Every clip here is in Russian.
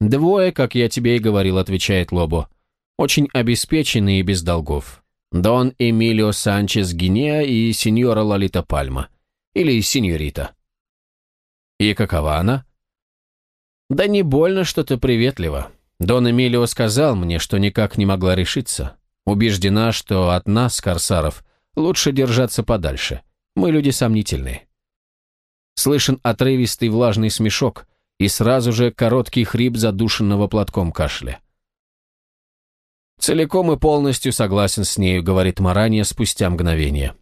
«Двое, как я тебе и говорил», — отвечает Лобо. «Очень обеспеченные и без долгов. Дон Эмилио Санчес Гинеа и сеньора Лолита Пальма. Или сеньорита». «И какова она?» «Да не больно что-то приветливо. Дон Эмилио сказал мне, что никак не могла решиться. Убеждена, что от нас, корсаров, лучше держаться подальше. Мы люди сомнительные». Слышен отрывистый влажный смешок и сразу же короткий хрип задушенного платком кашля. «Целиком и полностью согласен с нею», — говорит Маранья спустя мгновение.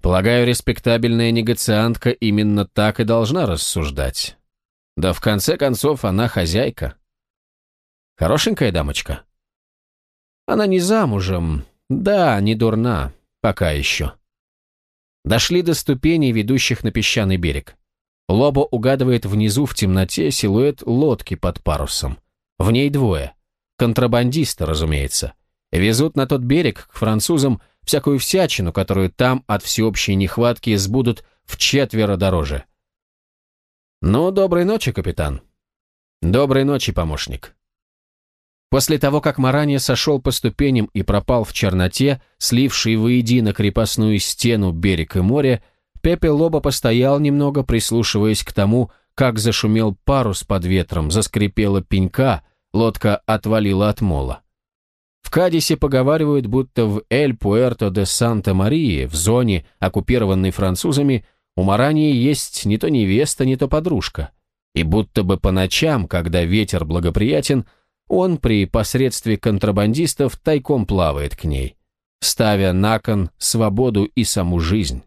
«Полагаю, респектабельная негациантка именно так и должна рассуждать. Да в конце концов она хозяйка. Хорошенькая дамочка?» «Она не замужем. Да, не дурна. Пока еще». Дошли до ступеней, ведущих на песчаный берег. Лобо угадывает внизу в темноте силуэт лодки под парусом. В ней двое. Контрабандисты, разумеется. Везут на тот берег к французам всякую всячину, которую там от всеобщей нехватки сбудут в четверо дороже. «Ну, доброй ночи, капитан». «Доброй ночи, помощник». После того, как Маранья сошел по ступеням и пропал в черноте, сливший воедино крепостную стену берег и море, Пепе Лоба постоял немного, прислушиваясь к тому, как зашумел парус под ветром, заскрипела пенька, лодка отвалила от мола. В Кадисе поговаривают, будто в Эль-Пуэрто-де-Санта-Марии, в зоне, оккупированной французами, у Марании есть не то невеста, не то подружка. И будто бы по ночам, когда ветер благоприятен, он при посредстве контрабандистов тайком плавает к ней, ставя на кон свободу и саму жизнь.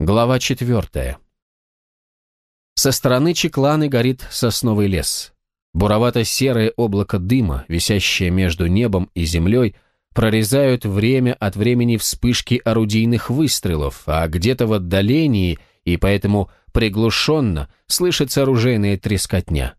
Глава четвертая. Со стороны Чекланы горит сосновый лес. Буровато-серое облако дыма, висящее между небом и землей, прорезают время от времени вспышки орудийных выстрелов, а где-то в отдалении и поэтому приглушенно слышится оружейная трескотня.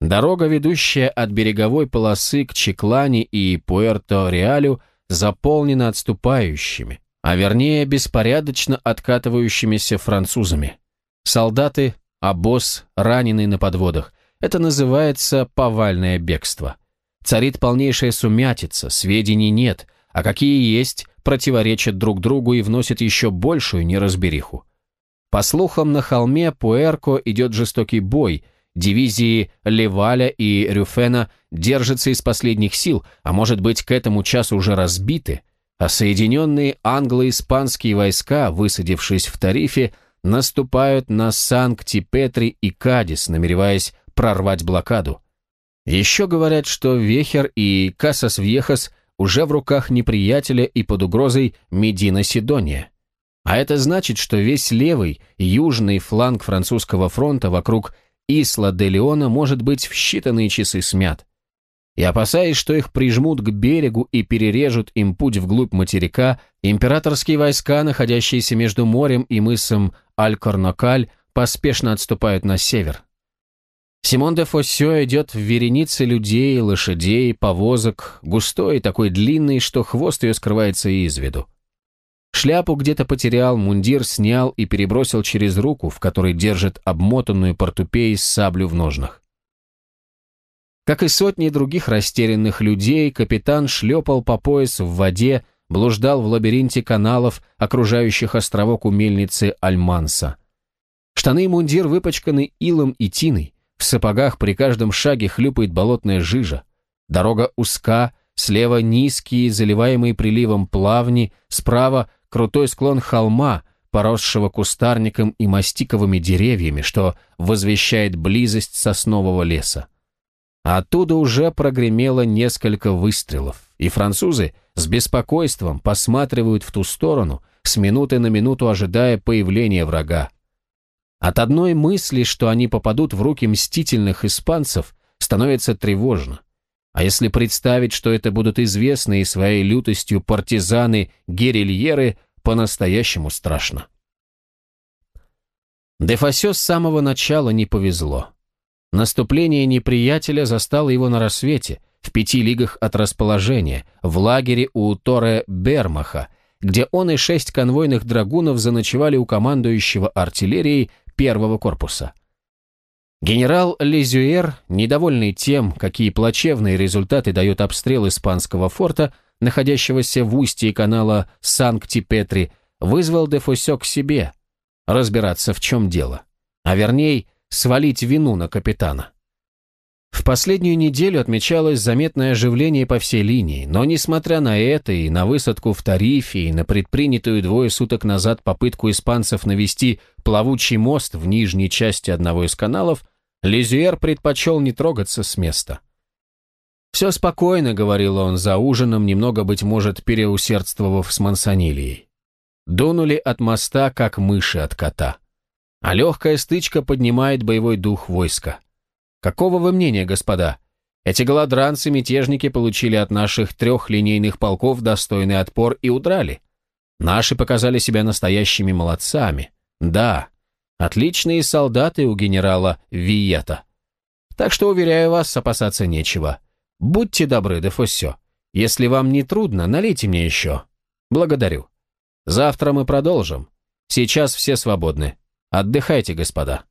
Дорога, ведущая от береговой полосы к Чеклане и Пуэрто-Реалю, заполнена отступающими, а вернее беспорядочно откатывающимися французами. Солдаты, обоз, раненый на подводах. Это называется повальное бегство. Царит полнейшая сумятица, сведений нет, а какие есть, противоречат друг другу и вносят еще большую неразбериху. По слухам, на холме Пуэрко идет жестокий бой, дивизии Леваля и Рюфена держатся из последних сил, а может быть к этому часу уже разбиты, а соединенные англо-испанские войска, высадившись в Тарифе, наступают на Санкт-Петри и Кадис, намереваясь прорвать блокаду. Еще говорят, что Вехер и Касас-Вьехас уже в руках неприятеля и под угрозой Медина-Сидония. А это значит, что весь левый, южный фланг французского фронта вокруг Исла-де-Леона может быть в считанные часы смят и опасаясь, что их прижмут к берегу и перережут им путь вглубь материка, императорские войска, находящиеся между морем и мысом Аль-Корнокаль, поспешно отступают на север. Симон де Фоссё идет в веренице людей, лошадей, повозок, густой такой длинный, что хвост ее скрывается из виду. Шляпу где-то потерял, мундир снял и перебросил через руку, в которой держит обмотанную портупеей саблю в ножнах. Как и сотни других растерянных людей, капитан шлепал по пояс в воде, блуждал в лабиринте каналов, окружающих островок у мельницы Альманса. Штаны и мундир выпачканы илом и тиной, в сапогах при каждом шаге хлюпает болотная жижа. Дорога узка, слева низкие, заливаемые приливом плавни, справа крутой склон холма, поросшего кустарником и мастиковыми деревьями, что возвещает близость соснового леса. Оттуда уже прогремело несколько выстрелов, и французы с беспокойством посматривают в ту сторону, с минуты на минуту ожидая появления врага. От одной мысли, что они попадут в руки мстительных испанцев, становится тревожно. А если представить, что это будут известные своей лютостью партизаны-герильеры, по-настоящему страшно. Дефасе с самого начала не повезло. Наступление неприятеля застало его на рассвете, в пяти лигах от расположения, в лагере у Торе Бермаха, где он и шесть конвойных драгунов заночевали у командующего артиллерией первого корпуса. Генерал Лизюэр, недовольный тем, какие плачевные результаты дает обстрел испанского форта, находящегося в устье канала Санкти-Петри, вызвал Дефосе к себе, разбираться в чем дело, а вернее, свалить вину на капитана. В последнюю неделю отмечалось заметное оживление по всей линии, но несмотря на это и на высадку в Тарифе, и на предпринятую двое суток назад попытку испанцев навести плавучий мост в нижней части одного из каналов, Лизюэр предпочел не трогаться с места. «Все спокойно», — говорил он за ужином, немного, быть может, переусердствовав с Мансонилией. Дунули от моста, как мыши от кота. А легкая стычка поднимает боевой дух войска. Какого вы мнения, господа? Эти голодранцы-мятежники получили от наших трех линейных полков достойный отпор и удрали. Наши показали себя настоящими молодцами. Да, отличные солдаты у генерала Виета. Так что, уверяю вас, опасаться нечего. Будьте добры, Дефоссё. Если вам не трудно, налейте мне еще. Благодарю. Завтра мы продолжим. Сейчас все свободны. Отдыхайте, господа.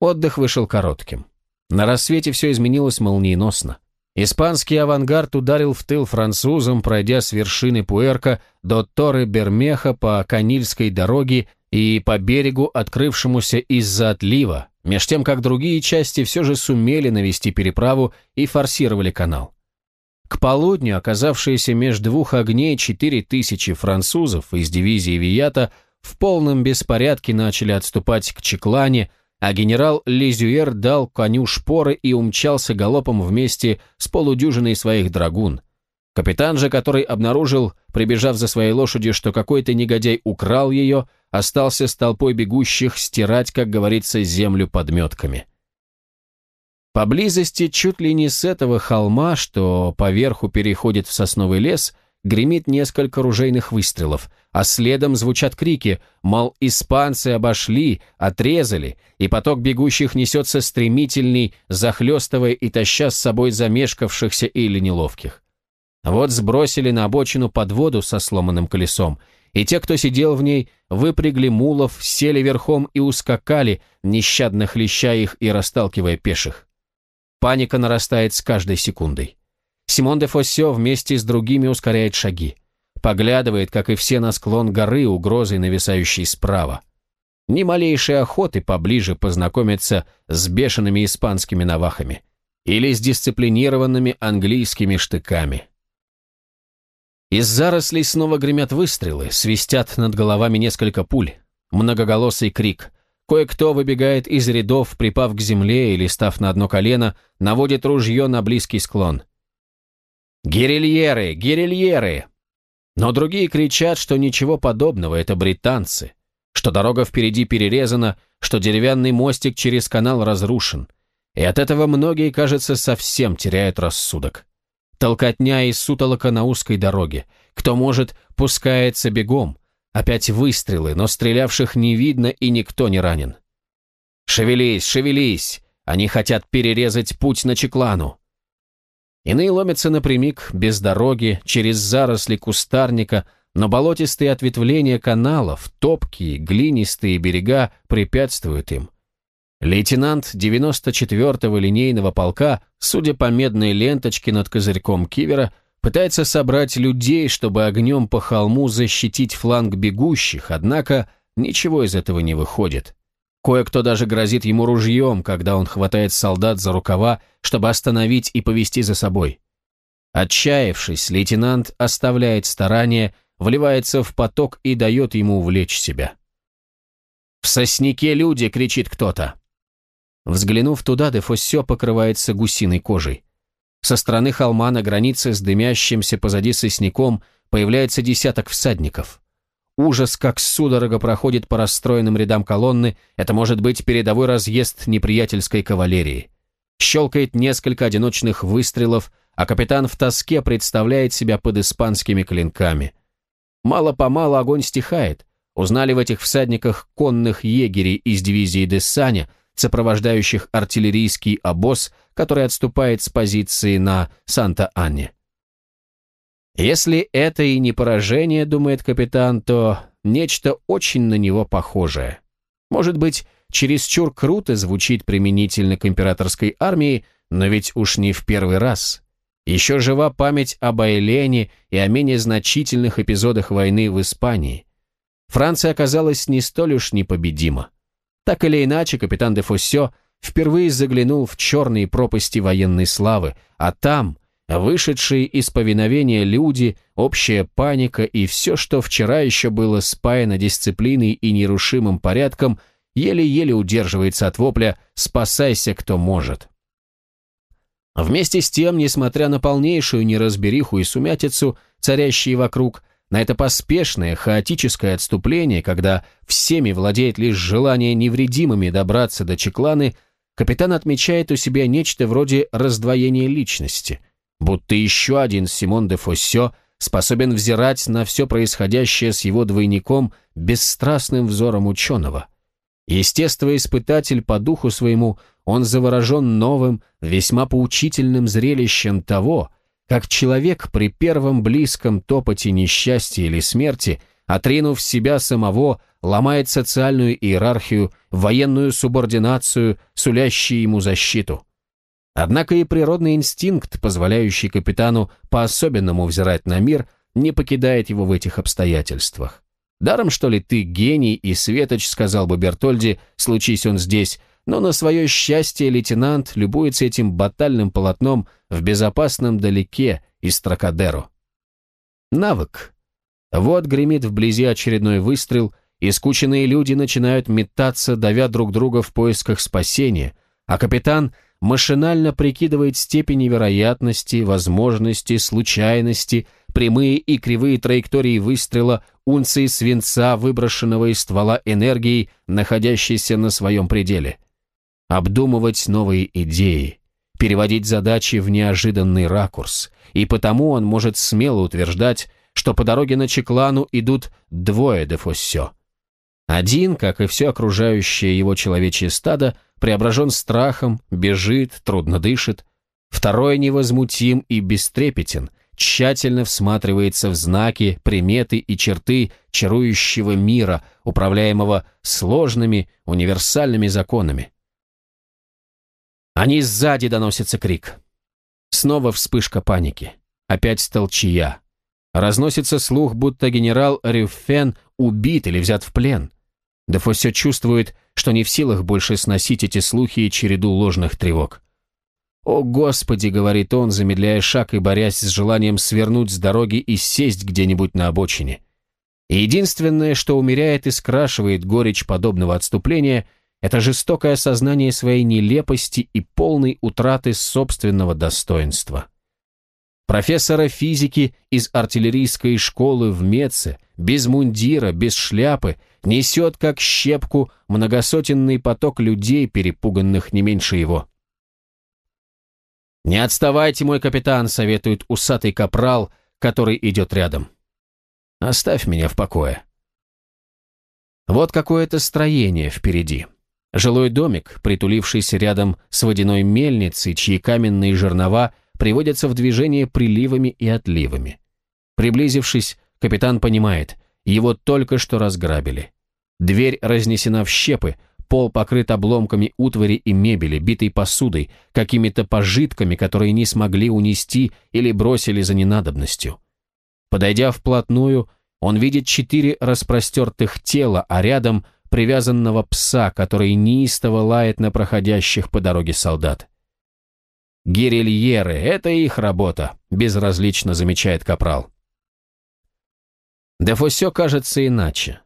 Отдых вышел коротким. На рассвете все изменилось молниеносно. Испанский авангард ударил в тыл французам, пройдя с вершины Пуэрка до Торы Бермеха по Канильской дороге и по берегу, открывшемуся из-за отлива, меж тем как другие части все же сумели навести переправу и форсировали канал. К полудню оказавшиеся между двух огней четыре тысячи французов из дивизии Вията в полном беспорядке начали отступать к Чеклане, а генерал Лизюер дал коню шпоры и умчался галопом вместе с полудюжиной своих драгун. Капитан же, который обнаружил, прибежав за своей лошадью, что какой-то негодяй украл ее, остался с толпой бегущих стирать, как говорится, землю подметками. Поблизости, чуть ли не с этого холма, что поверху переходит в сосновый лес, гремит несколько ружейных выстрелов, а следом звучат крики, мол, испанцы обошли, отрезали, и поток бегущих несется стремительный, захлестывая и таща с собой замешкавшихся или неловких. Вот сбросили на обочину под воду со сломанным колесом, и те, кто сидел в ней, выпрягли мулов, сели верхом и ускакали, нещадно хлеща их и расталкивая пеших. Паника нарастает с каждой секундой. Симон де Фоссё вместе с другими ускоряет шаги. Поглядывает, как и все, на склон горы, угрозой нависающей справа. Ни малейшей охоты поближе познакомиться с бешеными испанскими навахами или с дисциплинированными английскими штыками. Из зарослей снова гремят выстрелы, свистят над головами несколько пуль, многоголосый крик. Кое-кто выбегает из рядов, припав к земле или, став на одно колено, наводит ружье на близкий склон – «Гирильеры! Гирильеры!» Но другие кричат, что ничего подобного, это британцы, что дорога впереди перерезана, что деревянный мостик через канал разрушен. И от этого многие, кажется, совсем теряют рассудок. Толкотня и сутолока на узкой дороге. Кто может, пускается бегом. Опять выстрелы, но стрелявших не видно и никто не ранен. «Шевелись, шевелись! Они хотят перерезать путь на Чеклану!» Иные ломятся напрямик, без дороги, через заросли кустарника, но болотистые ответвления каналов, топкие, глинистые берега препятствуют им. Лейтенант 94-го линейного полка, судя по медной ленточке над козырьком кивера, пытается собрать людей, чтобы огнем по холму защитить фланг бегущих, однако ничего из этого не выходит. Кое-кто даже грозит ему ружьем, когда он хватает солдат за рукава, чтобы остановить и повести за собой. Отчаявшись, лейтенант оставляет старание, вливается в поток и дает ему увлечь себя. «В сосняке люди!» — кричит кто-то. Взглянув туда, Дефоссё покрывается гусиной кожей. Со стороны холма на границе с дымящимся позади сосняком появляется десяток всадников. Ужас, как судорога проходит по расстроенным рядам колонны, это может быть передовой разъезд неприятельской кавалерии. Щелкает несколько одиночных выстрелов, а капитан в тоске представляет себя под испанскими клинками. Мало-помалу огонь стихает. Узнали в этих всадниках конных егерей из дивизии Десаня, сопровождающих артиллерийский обоз, который отступает с позиции на Санта-Анне. Если это и не поражение, думает капитан, то нечто очень на него похожее. Может быть, чересчур круто звучит применительно к императорской армии, но ведь уж не в первый раз. Еще жива память об Айлене и о менее значительных эпизодах войны в Испании. Франция оказалась не столь уж непобедима. Так или иначе, капитан де Фуссё впервые заглянул в черные пропасти военной славы, а там, вышедшие из повиновения люди, общая паника и все, что вчера еще было спаяно дисциплиной и нерушимым порядком, еле-еле удерживается от вопля «спасайся, кто может». Вместе с тем, несмотря на полнейшую неразбериху и сумятицу, царящие вокруг, на это поспешное, хаотическое отступление, когда всеми владеет лишь желание невредимыми добраться до Чекланы, капитан отмечает у себя нечто вроде раздвоения личности, будто еще один Симон де Фоссё способен взирать на все происходящее с его двойником бесстрастным взором ученого. Естествоиспытатель по духу своему, он заворожен новым, весьма поучительным зрелищем того, как человек при первом близком топоте несчастья или смерти, отринув себя самого, ломает социальную иерархию, военную субординацию, сулящие ему защиту. Однако и природный инстинкт, позволяющий капитану по-особенному взирать на мир, не покидает его в этих обстоятельствах. Даром, что ли, ты гений и светоч, сказал бы Бертольди, случись он здесь, но на свое счастье лейтенант любуется этим батальным полотном в безопасном далеке из Тракадеро. Навык. Вот гремит вблизи очередной выстрел, и скученные люди начинают метаться, давя друг друга в поисках спасения, а капитан машинально прикидывает степени вероятности, возможности, случайности, прямые и кривые траектории выстрела, унции свинца, выброшенного из ствола энергии, находящейся на своем пределе обдумывать новые идеи, переводить задачи в неожиданный ракурс, и потому он может смело утверждать, что по дороге на Чеклану идут двое де Фоссё. Один, как и все окружающее его человечье стадо, преображен страхом, бежит, трудно дышит. Второй невозмутим и бестрепетен, тщательно всматривается в знаки, приметы и черты чарующего мира, управляемого сложными универсальными законами. Они сзади доносится крик. Снова вспышка паники. Опять толчья. Разносится слух, будто генерал Рюффен убит или взят в плен. Дефосе чувствует, что не в силах больше сносить эти слухи и череду ложных тревог. «О, Господи!» — говорит он, замедляя шаг и борясь с желанием свернуть с дороги и сесть где-нибудь на обочине. И единственное, что умеряет и скрашивает горечь подобного отступления — это жестокое осознание своей нелепости и полной утраты собственного достоинства. Профессора физики из артиллерийской школы в Меце, без мундира, без шляпы, несет как щепку многосотенный поток людей, перепуганных не меньше его. «Не отставайте, мой капитан», — советует усатый капрал, который идет рядом. «Оставь меня в покое». Вот какое-то строение впереди. Жилой домик, притулившийся рядом с водяной мельницей, чьи каменные жернова приводятся в движение приливами и отливами. Приблизившись, капитан понимает, его только что разграбили. Дверь разнесена в щепы, пол покрыт обломками утвари и мебели, битой посудой, какими-то пожитками, которые не смогли унести или бросили за ненадобностью. Подойдя вплотную, он видит четыре распростертых тела, а рядом привязанного пса, который неистово лает на проходящих по дороге солдат. «Гирильеры — это их работа», — безразлично замечает Капрал. Дефосе кажется иначе.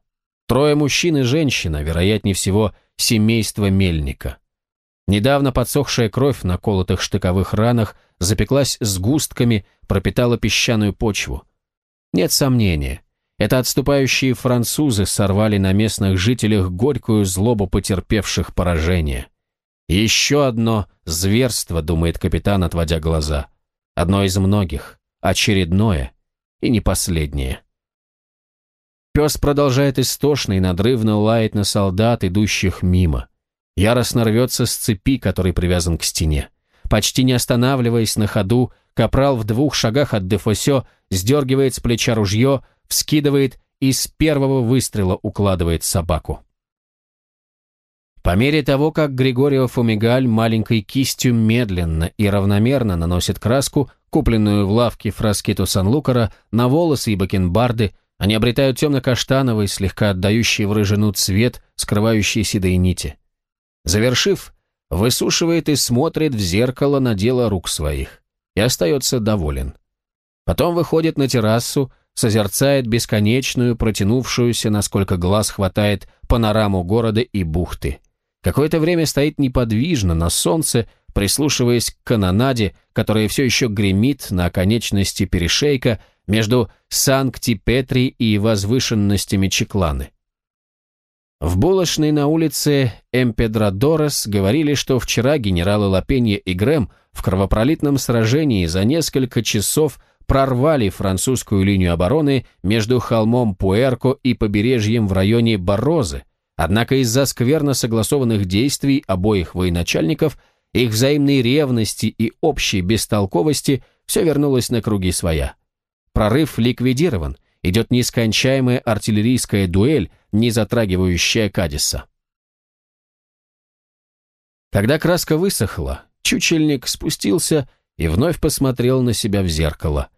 Трое мужчин и женщина, вероятнее всего, семейство Мельника. Недавно подсохшая кровь на колотых штыковых ранах запеклась сгустками, пропитала песчаную почву. Нет сомнения, это отступающие французы сорвали на местных жителях горькую злобу потерпевших поражение. Еще одно зверство, думает капитан, отводя глаза. Одно из многих, очередное и не последнее. Пес продолжает истошно и надрывно лаять на солдат, идущих мимо. Яростно рвется с цепи, который привязан к стене. Почти не останавливаясь на ходу, капрал в двух шагах от Дефосе сдергивает с плеча ружье, вскидывает и с первого выстрела укладывает собаку. По мере того, как Григорио Фумигаль маленькой кистью медленно и равномерно наносит краску, купленную в лавке Фраскито Сан-Лукара, на волосы и бакенбарды, они обретают темно-каштановый, слегка отдающий в рыжину цвет, скрывающий седые нити. Завершив, высушивает и смотрит в зеркало на дело рук своих. И остается доволен. Потом выходит на террасу, созерцает бесконечную, протянувшуюся, насколько глаз хватает, панораму города и бухты. Какое-то время стоит неподвижно на солнце, прислушиваясь к канонаде, которая все еще гремит на оконечности перешейка между Санкти-Петри и возвышенностями Чекланы. В булочной на улице Эмпедрадорес говорили, что вчера генералы Лапенья и Грэм в кровопролитном сражении за несколько часов прорвали французскую линию обороны между холмом Пуэрко и побережьем в районе Барозы, однако из-за скверно согласованных действий обоих военачальников, их взаимной ревности и общей бестолковости все вернулось на круги своя. Прорыв ликвидирован – идет нескончаемая артиллерийская дуэль, не затрагивающая Кадиса. Когда краска высохла, чучельник спустился и вновь посмотрел на себя в зеркало.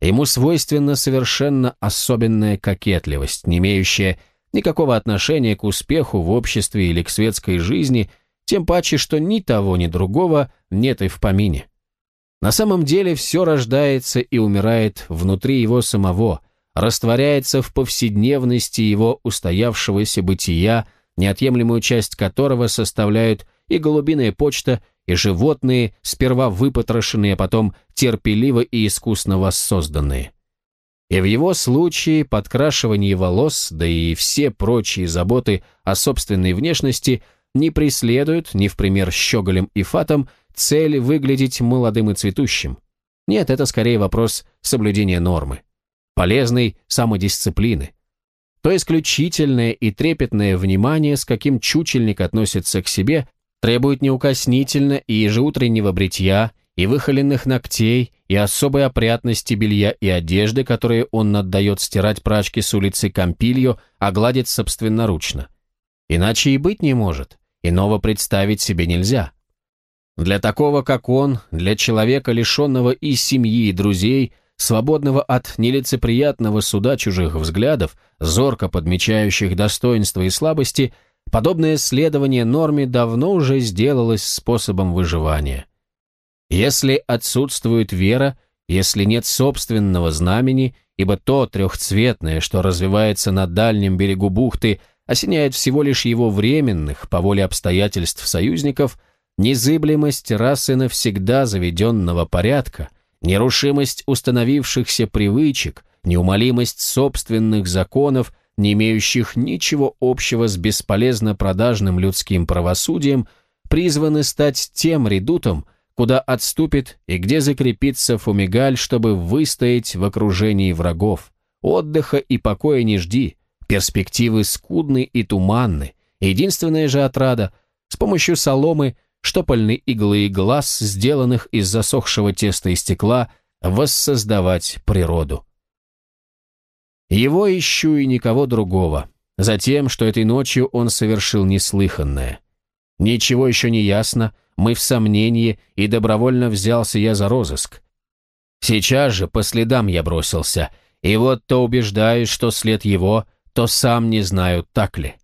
Ему свойственна совершенно особенная кокетливость, не имеющая никакого отношения к успеху в обществе или к светской жизни, тем паче, что ни того, ни другого нет и в помине. На самом деле все рождается и умирает внутри его самого – растворяется в повседневности его устоявшегося бытия, неотъемлемую часть которого составляют и голубиная почта, и животные, сперва выпотрошенные, а потом терпеливо и искусно воссозданные. И в его случае подкрашивание волос, да и все прочие заботы о собственной внешности не преследуют, ни в пример щеголем и фатом, цель выглядеть молодым и цветущим. Нет, это скорее вопрос соблюдения нормы полезной самодисциплины. То исключительное и трепетное внимание, с каким чучельник относится к себе, требует неукоснительно и ежеутреннего бритья, и выхоленных ногтей, и особой опрятности белья и одежды, которые он отдает стирать прачки с улицы Кампильо, а гладит собственноручно. Иначе и быть не может, иного представить себе нельзя. Для такого, как он, для человека, лишенного и семьи, и друзей – свободного от нелицеприятного суда чужих взглядов, зорко подмечающих достоинства и слабости, подобное следование норме давно уже сделалось способом выживания. Если отсутствует вера, если нет собственного знамени, ибо то трехцветное, что развивается на дальнем берегу бухты, осеняет всего лишь его временных, по воле обстоятельств союзников, незыблемость расы навсегда заведенного порядка, Нерушимость установившихся привычек, неумолимость собственных законов, не имеющих ничего общего с бесполезно продажным людским правосудием, призваны стать тем редутом, куда отступит и где закрепится фумигаль, чтобы выстоять в окружении врагов. Отдыха и покоя не жди, перспективы скудны и туманны. Единственная же отрада – с помощью соломы штопольной иглы и глаз, сделанных из засохшего теста и стекла, воссоздавать природу. Его ищу и никого другого, затем, что этой ночью он совершил неслыханное. Ничего еще не ясно, мы в сомнении, и добровольно взялся я за розыск. Сейчас же по следам я бросился, и вот то убеждаюсь, что след его, то сам не знаю, так ли.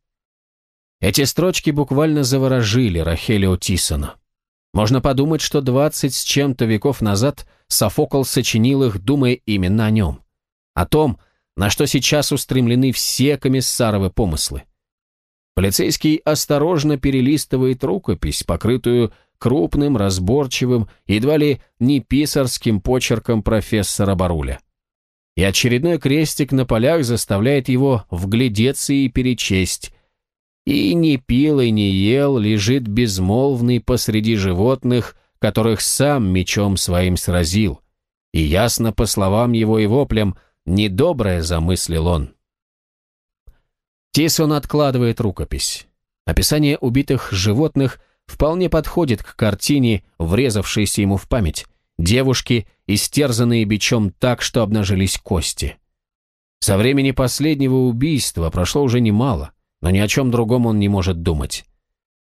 Эти строчки буквально заворожили Рахелио Тисона. Можно подумать, что двадцать с чем-то веков назад Софокл сочинил их, думая именно о нем. О том, на что сейчас устремлены все комиссаровы помыслы. Полицейский осторожно перелистывает рукопись, покрытую крупным, разборчивым, едва ли не писарским почерком профессора Баруля. И очередной крестик на полях заставляет его вглядеться и перечесть и не пил и не ел, лежит безмолвный посреди животных, которых сам мечом своим сразил. И ясно по словам его и воплям, недоброе замыслил он. Тисон откладывает рукопись. Описание убитых животных вполне подходит к картине, врезавшейся ему в память. Девушки, истерзанные бичом так, что обнажились кости. Со времени последнего убийства прошло уже немало но ни о чем другом он не может думать.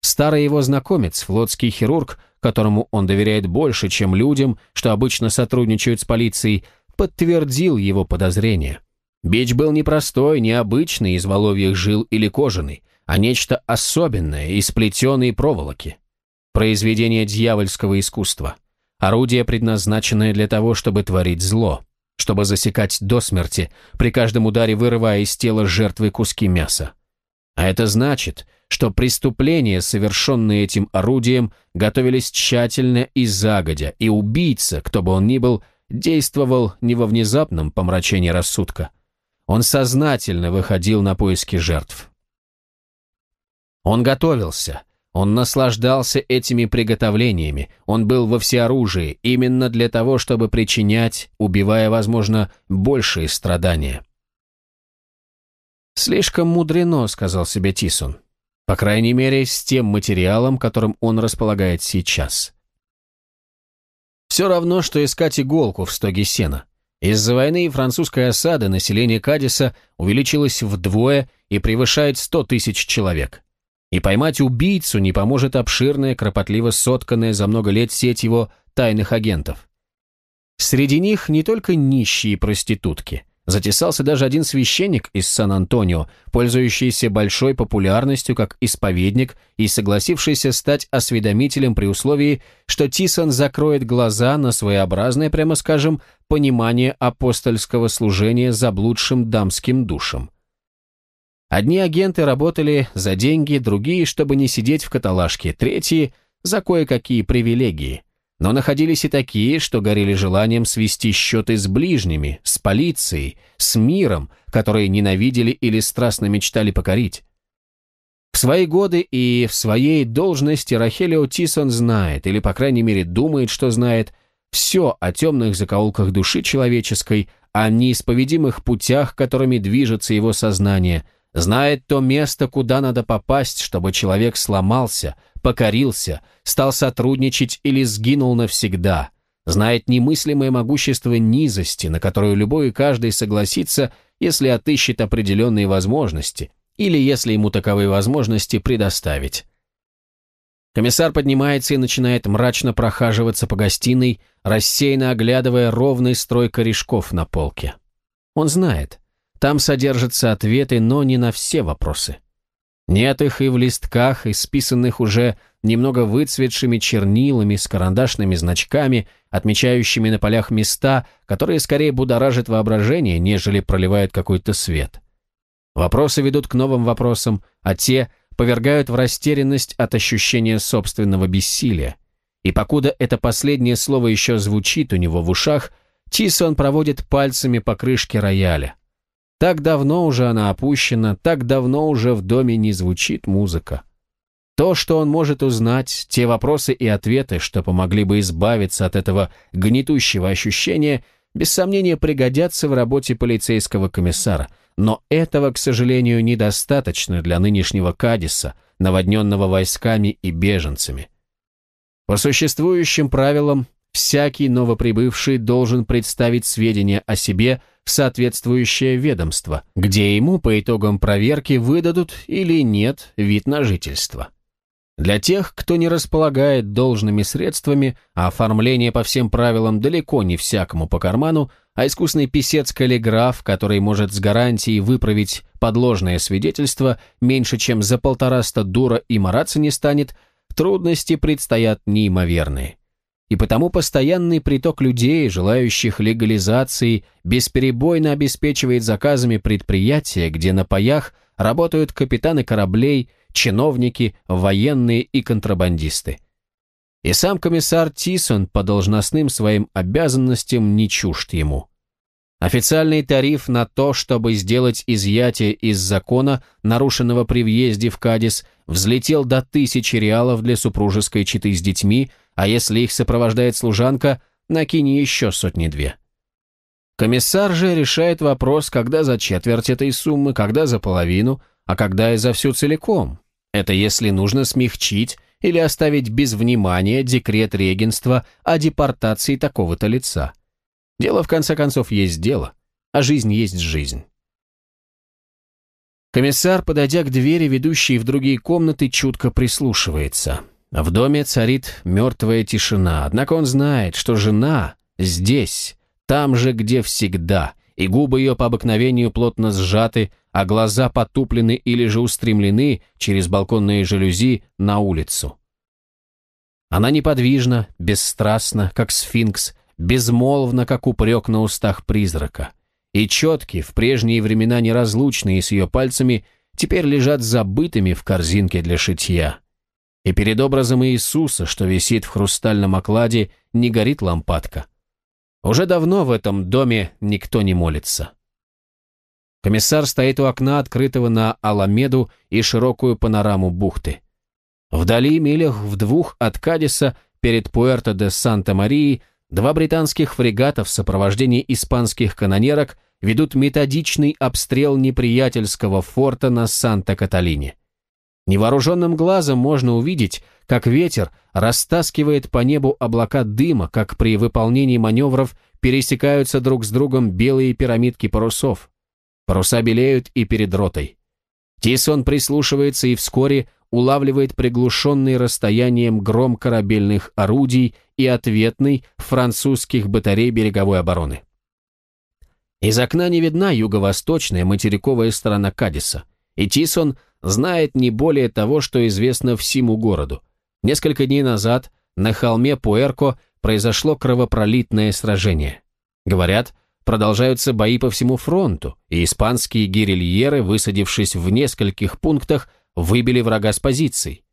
Старый его знакомец, флотский хирург, которому он доверяет больше, чем людям, что обычно сотрудничают с полицией, подтвердил его подозрения. Бич был не простой, не обычный из воловьих жил или кожаный, а нечто особенное из плетеной проволоки. Произведение дьявольского искусства. Орудие, предназначенное для того, чтобы творить зло, чтобы засекать до смерти, при каждом ударе вырывая из тела жертвы куски мяса. А это значит, что преступления, совершенные этим орудием, готовились тщательно и загодя, и убийца, кто бы он ни был, действовал не во внезапном помрачении рассудка. Он сознательно выходил на поиски жертв. Он готовился, он наслаждался этими приготовлениями, он был во всеоружии именно для того, чтобы причинять, убивая, возможно, большие страдания. «Слишком мудрено», — сказал себе Тисон. По крайней мере, с тем материалом, которым он располагает сейчас. Все равно, что искать иголку в стоге сена. Из-за войны и французской осады население Кадиса увеличилось вдвое и превышает 100 тысяч человек. И поймать убийцу не поможет обширная, кропотливо сотканная за много лет сеть его тайных агентов. Среди них не только нищие проститутки. Затесался даже один священник из Сан-Антонио, пользующийся большой популярностью как исповедник и согласившийся стать осведомителем при условии, что Тисон закроет глаза на своеобразное, прямо скажем, понимание апостольского служения заблудшим дамским душам. Одни агенты работали за деньги, другие, чтобы не сидеть в каталажке, третьи – за кое-какие привилегии – но находились и такие, что горели желанием свести счеты с ближними, с полицией, с миром, которые ненавидели или страстно мечтали покорить. В свои годы и в своей должности Рахелио Тисон знает, или, по крайней мере, думает, что знает, все о темных закоулках души человеческой, о неисповедимых путях, которыми движется его сознание, знает то место, куда надо попасть, чтобы человек сломался – покорился, стал сотрудничать или сгинул навсегда, знает немыслимое могущество низости, на которую любой и каждый согласится, если отыщет определенные возможности, или если ему таковые возможности предоставить. Комиссар поднимается и начинает мрачно прохаживаться по гостиной, рассеянно оглядывая ровный строй корешков на полке. Он знает, там содержатся ответы, но не на все вопросы. Нет их и в листках, исписанных уже немного выцветшими чернилами с карандашными значками, отмечающими на полях места, которые скорее будоражат воображение, нежели проливают какой-то свет. Вопросы ведут к новым вопросам, а те повергают в растерянность от ощущения собственного бессилия. И покуда это последнее слово еще звучит у него в ушах, Тисон проводит пальцами по крышке рояля. Так давно уже она опущена, так давно уже в доме не звучит музыка. То, что он может узнать, те вопросы и ответы, что помогли бы избавиться от этого гнетущего ощущения, без сомнения пригодятся в работе полицейского комиссара. Но этого, к сожалению, недостаточно для нынешнего Кадиса, наводненного войсками и беженцами. По существующим правилам, всякий новоприбывший должен представить сведения о себе в соответствующее ведомство, где ему по итогам проверки выдадут или нет вид на жительство. Для тех, кто не располагает должными средствами, а оформление по всем правилам далеко не всякому по карману, а искусный писец-каллиграф, который может с гарантией выправить подложное свидетельство меньше, чем за полтораста дура и мараться не станет, трудности предстоят неимоверные и потому постоянный приток людей, желающих легализации, бесперебойно обеспечивает заказами предприятия, где на паях работают капитаны кораблей, чиновники, военные и контрабандисты. И сам комиссар Тисон по должностным своим обязанностям не чужд ему. Официальный тариф на то, чтобы сделать изъятие из закона, нарушенного при въезде в Кадис, взлетел до тысячи реалов для супружеской четы с детьми, а если их сопровождает служанка, накинь еще сотни-две. Комиссар же решает вопрос, когда за четверть этой суммы, когда за половину, а когда и за всю целиком. Это если нужно смягчить или оставить без внимания декрет регенства о депортации такого-то лица. Дело, в конце концов, есть дело, а жизнь есть жизнь. Комиссар, подойдя к двери, ведущей в другие комнаты, чутко прислушивается. В доме царит мертвая тишина, однако он знает, что жена здесь, там же, где всегда, и губы ее по обыкновению плотно сжаты, а глаза потуплены или же устремлены через балконные жалюзи на улицу. Она неподвижна, бесстрастна, как сфинкс, безмолвна, как упрек на устах призрака. И четки, в прежние времена неразлучные с ее пальцами, теперь лежат забытыми в корзинке для шитья. И перед образом Иисуса, что висит в хрустальном окладе, не горит лампадка. Уже давно в этом доме никто не молится. Комиссар стоит у окна, открытого на Аламеду и широкую панораму бухты. Вдали, милях в двух от Кадиса, перед Пуэрто де Санта-Марии, два британских фрегата в сопровождении испанских канонерок ведут методичный обстрел неприятельского форта на Санта-Каталине. Невооруженным глазом можно увидеть, как ветер растаскивает по небу облака дыма, как при выполнении маневров пересекаются друг с другом белые пирамидки парусов. Паруса белеют и перед ротой. Тисон прислушивается и вскоре улавливает приглушенный расстоянием гром корабельных орудий и ответный французских батарей береговой обороны. Из окна не видна юго-восточная материковая сторона Кадиса, и Тисон знает не более того, что известно всему городу. Несколько дней назад на холме Пуэрко произошло кровопролитное сражение. Говорят, продолжаются бои по всему фронту, и испанские гирильеры, высадившись в нескольких пунктах, выбили врага с позиций.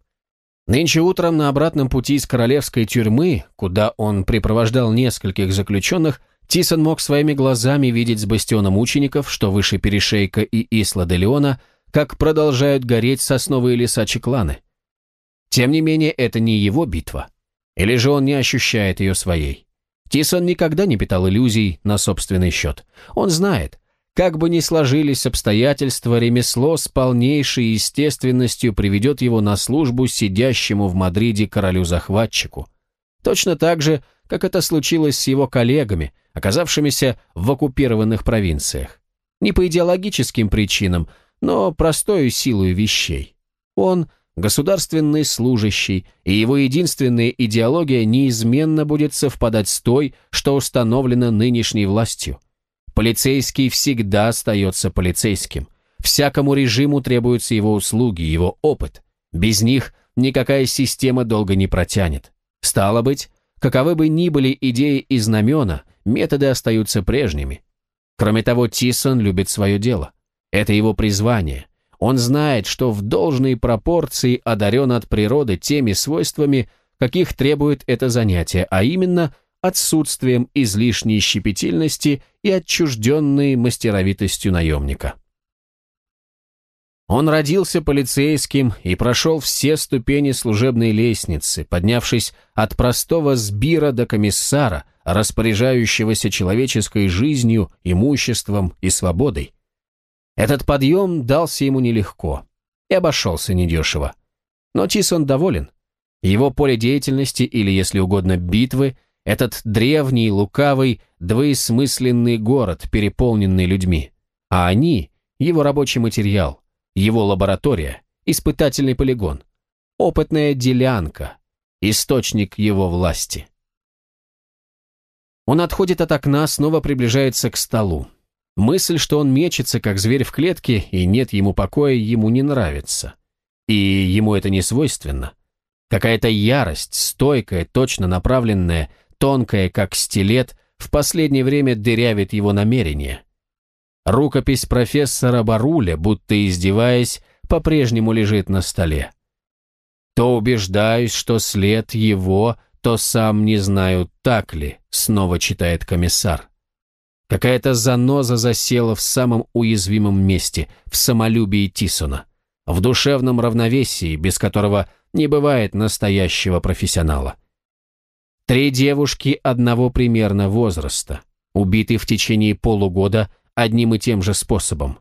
Нынче утром на обратном пути из королевской тюрьмы, куда он припровождал нескольких заключенных, Тисон мог своими глазами видеть с бастионом учеников, что выше Перешейка и Исла де Леона, как продолжают гореть сосновые леса Чекланы. Тем не менее, это не его битва. Или же он не ощущает ее своей. Тисон никогда не питал иллюзий на собственный счет. Он знает, как бы ни сложились обстоятельства, ремесло с полнейшей естественностью приведет его на службу сидящему в Мадриде королю-захватчику. Точно так же, как это случилось с его коллегами, оказавшимися в оккупированных провинциях. Не по идеологическим причинам, но простою силой вещей. Он государственный служащий, и его единственная идеология неизменно будет совпадать с той, что установлена нынешней властью. Полицейский всегда остается полицейским. Всякому режиму требуются его услуги, его опыт. Без них никакая система долго не протянет. Стало быть, каковы бы ни были идеи и знамена, методы остаются прежними. Кроме того, Тисон любит свое дело. Это его призвание – он знает, что в должной пропорции одарен от природы теми свойствами, каких требует это занятие, а именно отсутствием излишней щепетильности и отчужденной мастеровитостью наемника. Он родился полицейским и прошел все ступени служебной лестницы, поднявшись от простого сбира до комиссара, распоряжающегося человеческой жизнью, имуществом и свободой. Этот подъем дался ему нелегко и обошелся недешево. Но Тисон доволен. Его поле деятельности, или, если угодно, битвы, этот древний, лукавый, двоесмысленный город, переполненный людьми. А они — его рабочий материал, его лаборатория, испытательный полигон, опытная делянка, источник его власти. Он отходит от окна, снова приближается к столу. Мысль, что он мечется, как зверь в клетке, и нет ему покоя, ему не нравится. И ему это не свойственно. Какая-то ярость, стойкая, точно направленная, тонкая, как стилет, в последнее время дырявит его намерение. Рукопись профессора Баруля, будто издеваясь, по-прежнему лежит на столе. То убеждаюсь, что след его, то сам не знаю, так ли, снова читает комиссар. Какая-то заноза засела в самом уязвимом месте, в самолюбии Тисона, в душевном равновесии, без которого не бывает настоящего профессионала. Три девушки одного примерно возраста, убиты в течение полугода одним и тем же способом.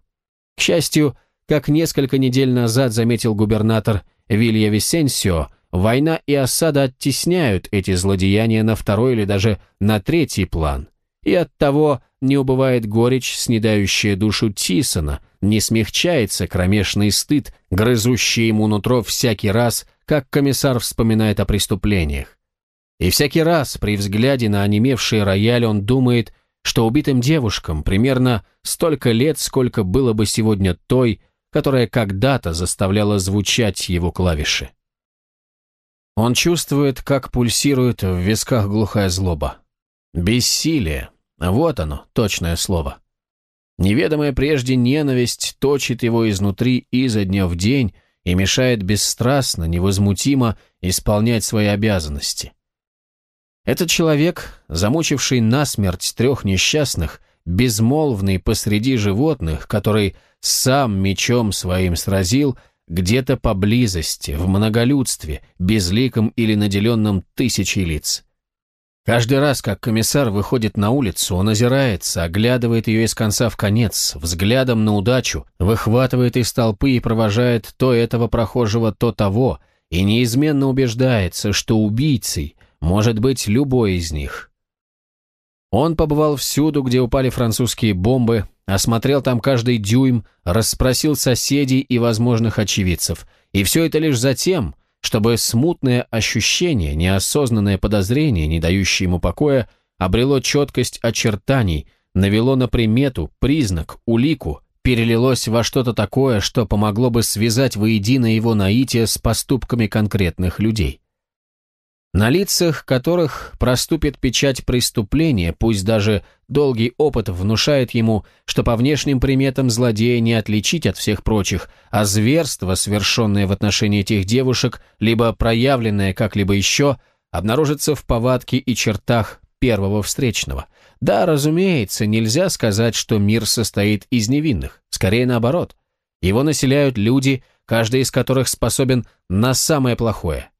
К счастью, как несколько недель назад заметил губернатор Вилья Висенсио, война и осада оттесняют эти злодеяния на второй или даже на третий план – и оттого не убывает горечь, снедающая душу Тисона, не смягчается кромешный стыд, грызущий ему нутро всякий раз, как комиссар вспоминает о преступлениях. И всякий раз при взгляде на онемевший рояль он думает, что убитым девушкам примерно столько лет, сколько было бы сегодня той, которая когда-то заставляла звучать его клавиши. Он чувствует, как пульсирует в висках глухая злоба. Бессилие. Вот оно, точное слово. Неведомая прежде ненависть точит его изнутри изо дня в день и мешает бесстрастно, невозмутимо исполнять свои обязанности. Этот человек, замучивший насмерть трех несчастных, безмолвный посреди животных, который сам мечом своим сразил, где-то поблизости, в многолюдстве, безликом или наделенном тысячей лиц. Каждый раз, как комиссар выходит на улицу, он озирается, оглядывает ее из конца в конец, взглядом на удачу, выхватывает из толпы и провожает то этого прохожего, то того, и неизменно убеждается, что убийцей может быть любой из них. Он побывал всюду, где упали французские бомбы, осмотрел там каждый дюйм, расспросил соседей и возможных очевидцев. И все это лишь за тем, чтобы смутное ощущение, неосознанное подозрение, не дающее ему покоя, обрело четкость очертаний, навело на примету, признак, улику, перелилось во что-то такое, что помогло бы связать воедино его наитие с поступками конкретных людей на лицах которых проступит печать преступления, пусть даже долгий опыт внушает ему, что по внешним приметам злодея не отличить от всех прочих, а зверство, совершенное в отношении этих девушек, либо проявленное как-либо еще, обнаружится в повадке и чертах первого встречного. Да, разумеется, нельзя сказать, что мир состоит из невинных, скорее наоборот. Его населяют люди, каждый из которых способен на самое плохое –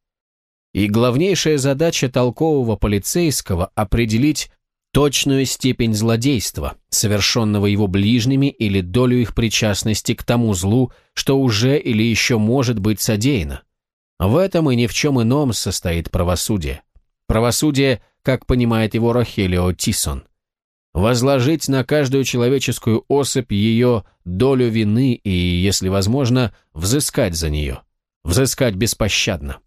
и главнейшая задача толкового полицейского – определить точную степень злодейства, совершенного его ближними или долю их причастности к тому злу, что уже или еще может быть содеяно. В этом и ни в чем ином состоит правосудие. Правосудие, как понимает его Рохелио Тисон. Возложить на каждую человеческую особь ее долю вины и, если возможно, взыскать за нее. Взыскать беспощадно.